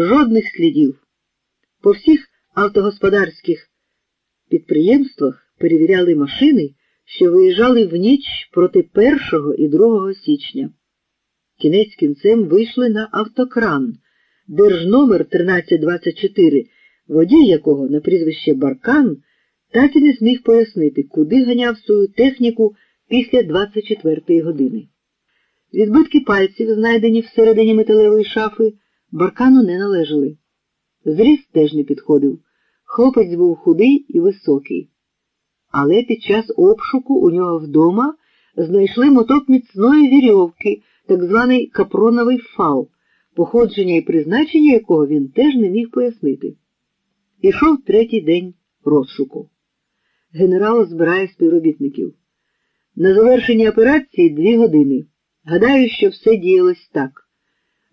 жодних слідів. По всіх автогосподарських підприємствах перевіряли машини, що виїжджали в ніч проти 1 і 2 січня. Кінець кінцем вийшли на автокран, держномер 1324, водій якого на прізвище Баркан так і не зміг пояснити, куди ганяв свою техніку після 24-ї години. Відбитки пальців, знайдені всередині металевої шафи, баркану не належали. Зріст теж не підходив. Хлопець був худий і високий. Але під час обшуку у нього вдома знайшли моток міцної вірьовки, так званий капроновий фал, походження і призначення якого він теж не міг пояснити. Ішов третій день розшуку. Генерал збирає співробітників. На завершення операції дві години. Гадаю, що все діялось так.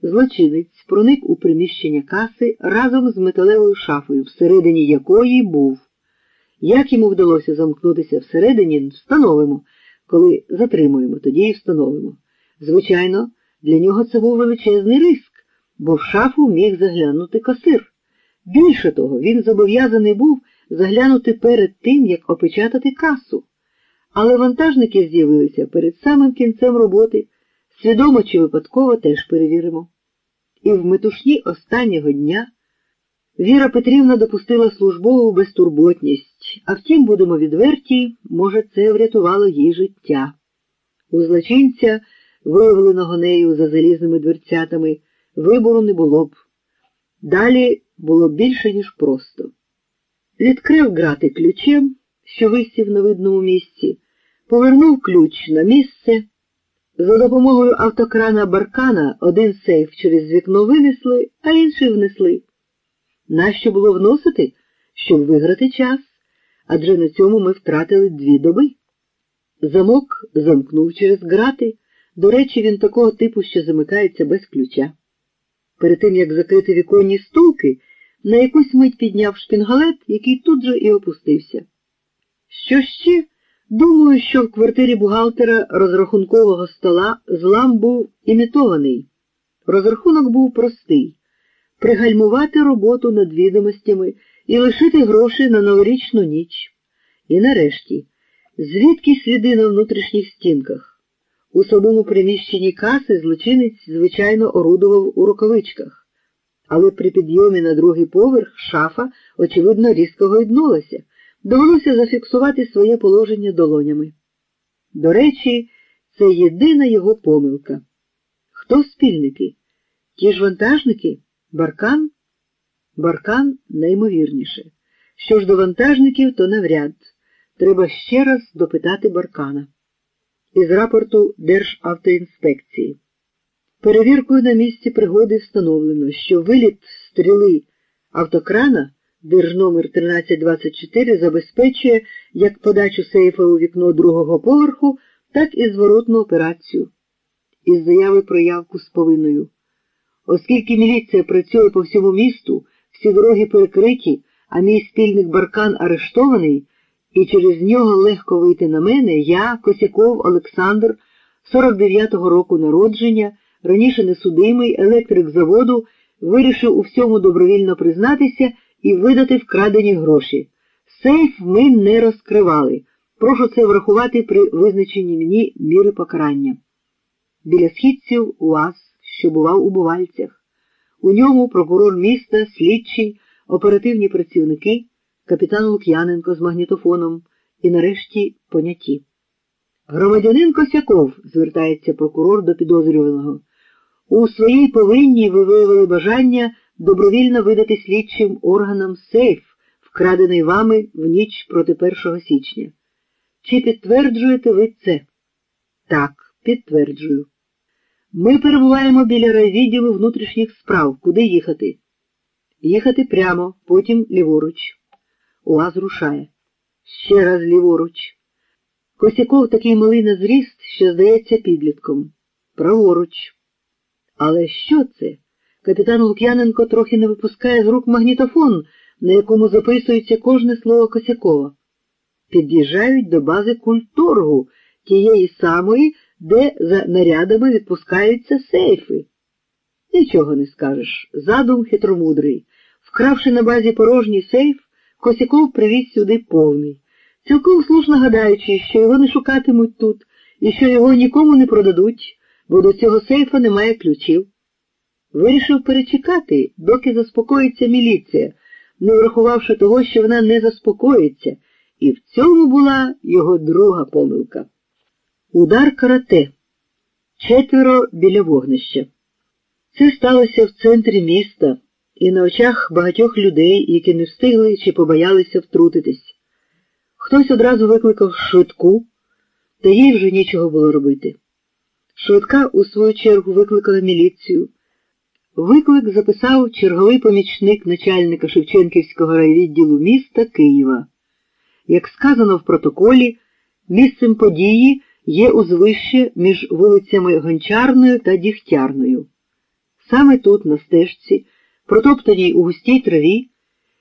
Злочинець проник у приміщення каси разом з металевою шафою, всередині якої був. Як йому вдалося замкнутися всередині, встановимо. Коли затримуємо, тоді і встановимо. Звичайно, для нього це був величезний риск, бо в шафу міг заглянути касир. Більше того, він зобов'язаний був заглянути перед тим, як опечатати касу. Але вантажники з'явилися перед самим кінцем роботи, свідомо чи випадково теж перевіримо. І в метушні останнього дня Віра Петрівна допустила службову безтурботність, а втім, будемо відверті, може, це врятувало їй життя. У злочинця, виявленого нею за залізними дверцятами, вибору не було б. Далі було більше, ніж просто. Відкрив грати ключем, що висів на видному місці, повернув ключ на місце. За допомогою автокрана Баркана один сейф через вікно винесли, а інший внесли. Нащо було вносити, щоб виграти час, адже на цьому ми втратили дві доби. Замок замкнув через грати. До речі, він такого типу, що замикається без ключа. Перед тим, як закрити віконні стулки, на якусь мить підняв шпінгалет, який тут же і опустився. Що ще? Думаю, що в квартирі бухгалтера розрахункового стола злам був імітований. Розрахунок був простий пригальмувати роботу над відомостями і лишити гроші на новорічну ніч. І нарешті, звідки сліди на внутрішніх стінках? У самому приміщенні каси злочинець, звичайно, орудував у рукавичках, але при підйомі на другий поверх шафа, очевидно, різко гойднулася. Довелося зафіксувати своє положення долонями. До речі, це єдина його помилка. Хто спільники? Ті ж вантажники? Баркан? Баркан наймовірніше. Що ж до вантажників, то навряд. Треба ще раз допитати Баркана. Із рапорту Державтоінспекції. Перевіркою на місці пригоди встановлено, що виліт стріли автокрана держномер 1324 забезпечує як подачу сейфа у вікно другого поверху, так і зворотну операцію. Із заяви про явку з повинною. Оскільки міліція працює по всьому місту, всі дороги перекриті, а мій спільник Баркан арештований, і через нього легко вийти на мене, я, Косяков Олександр, 49-го року народження, раніше несудимий, електрик заводу, вирішив у всьому добровільно признатися і видати вкрадені гроші. Сейф ми не розкривали. Прошу це врахувати при визначенні мені міри покарання. Біля східців УАЗ, що бував у Бувальцях. У ньому прокурор міста, слідчий, оперативні працівники, капітан Лук'яненко з магнітофоном і нарешті поняті. Громадянин Косяков, звертається прокурор до підозрюваного, у своїй повинні ви виявили бажання добровільно видати слідчим органам сейф, вкрадений вами в ніч проти 1 січня. Чи підтверджуєте ви це? Так, підтверджую. Ми перебуваємо біля райвідділу внутрішніх справ. Куди їхати? Їхати прямо, потім ліворуч. УАЗ рушає. Ще раз ліворуч. Косяков такий малий на зріст, що здається підлітком. Праворуч. Але що це? Капітан Лук'яненко трохи не випускає з рук магнітофон, на якому записується кожне слово Косякова. Під'їжджають до бази культоргу, тієї самої, де за нарядами відпускаються сейфи. Нічого не скажеш. Задум хитромудрий. Вкравши на базі порожній сейф, Косяков привіз сюди повний, цілком слушно гадаючи, що його не шукатимуть тут і що його нікому не продадуть, бо до цього сейфа немає ключів. Вирішив перечекати, доки заспокоїться міліція, не врахувавши того, що вона не заспокоїться, і в цьому була його друга помилка. Удар карате. Четверо біля вогнища. Це сталося в центрі міста і на очах багатьох людей, які не встигли чи побоялися втрутитись. Хтось одразу викликав швидку, та їй вже нічого було робити. Швидка, у свою чергу, викликала міліцію. Виклик записав черговий помічник начальника Шевченківського райвідділу міста Києва. Як сказано в протоколі, місцем події є узвище між вулицями Гончарною та Дігтярною. Саме тут, на стежці, протоптаній у густій траві,